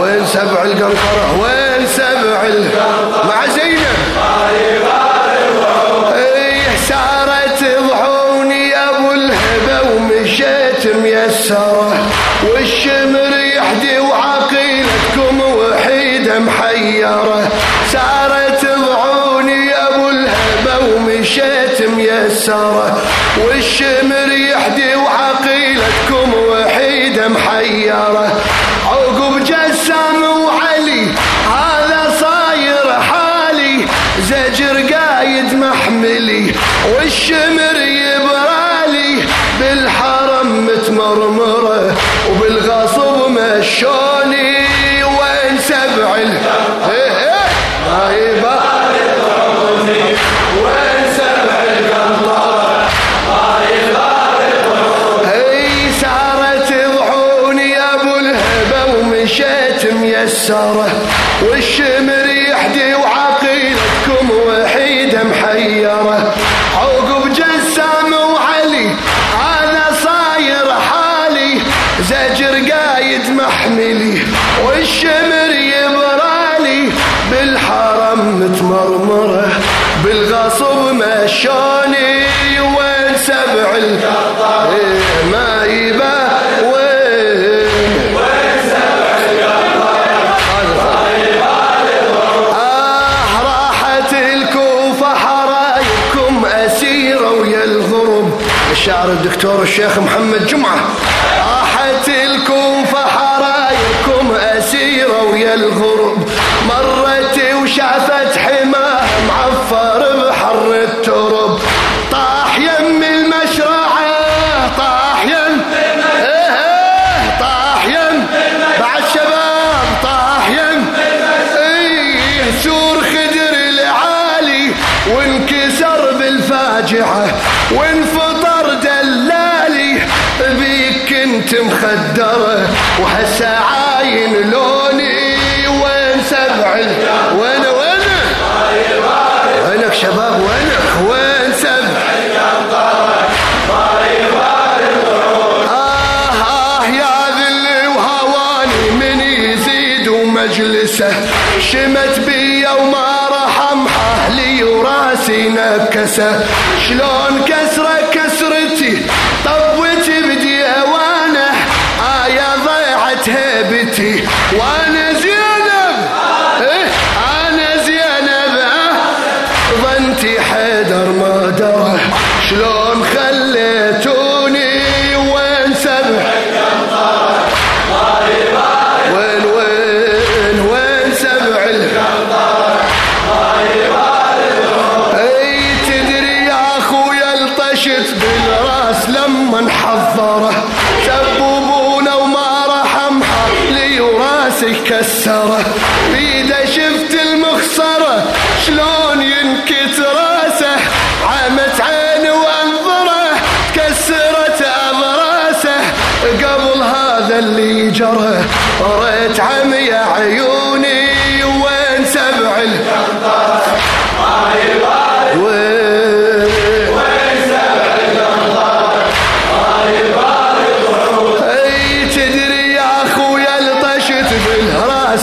وين سبع القنطرة وين سبع القنطرة مع زينب. إيه سارت ضحوني يا أبو الهبة ومشيت ميسرة والشمر يحدي وعقيلتكم وحيدة محيرة. سارت ضحوني يا أبو الهبة ومشيت ميسرة والشمر يحدي وعقيلتكم محيرة عقب جسام وعلي هذا صاير حالي زجر ميسرة والشمر يحدي وعقيلتكم وحيدة محيرة. عقب جسام وعلي هذا صاير حالي زجر قايد محملي. والشمر يبرالي بالحرم متمرمرة. بالغصب مشوني وين سبع ال الشاعر الدكتور الشيخ محمد جمعة. راحت الكوفة حرايبكم أسيرة ويا الغرب مرت وشافت حماه معفر بحر الترب. طاح يم المشرعة طاح يم إيه طاح يم. بعد شباب طاح يم. إيه سور خدر العالي وانكسر بالفاجعة وانفطر مخدرة وهسه عاين لوني وين سبع وين وين؟ وينك شباب؟ وينك؟ وين سبع آه آه يا ذل وهواني من يزيد ومجلسه شمت بيا وما رحم أهلي وراسي نكسه شلون كسرة بالراس لما انحضره سبوبونا وما رحم حقلي وراسي كسره بيده شفت المخسره شلون ينكت راسه؟ عمت عيني وأنظرة تكسرت اضراسه قبل هذا اللي جرى ريت عمي عيوني وين سبع ال-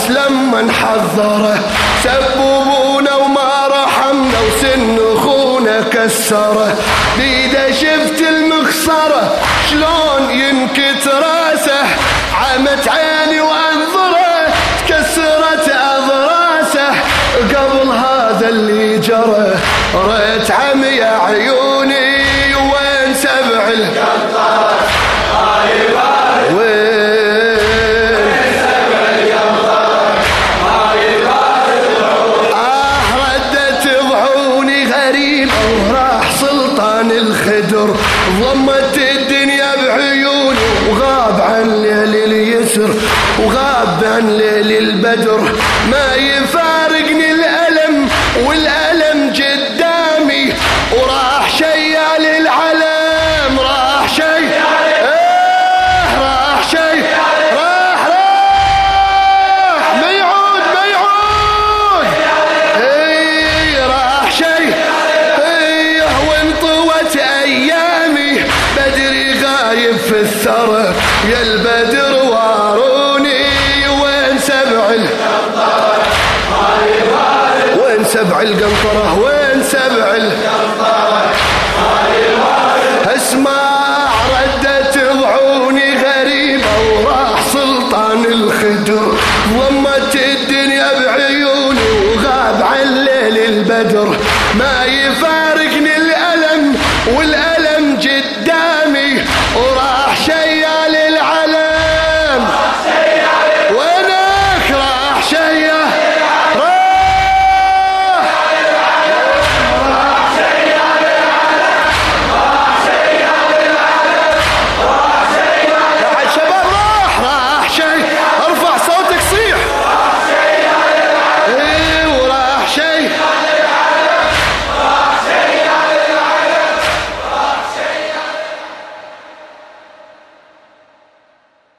بالراس لما انحضره سبوبونا وما رحمنا وسن اخونا كسره بيده شفت المخسره شلون ينكت راسه؟ عمت عيني وأنظره تكسرت أضراسه. قبل هذا اللي جرى ريت عمي عيوني وين سبع ال- اليسر وغاب عن ليل البدر ما يفارقني القنطرة وين سبع القنطرة اسمع ردت ضعوني غريبة وراح سلطان الخدر. ضمت الدنيا بعيوني وغاب عن الليل البدر.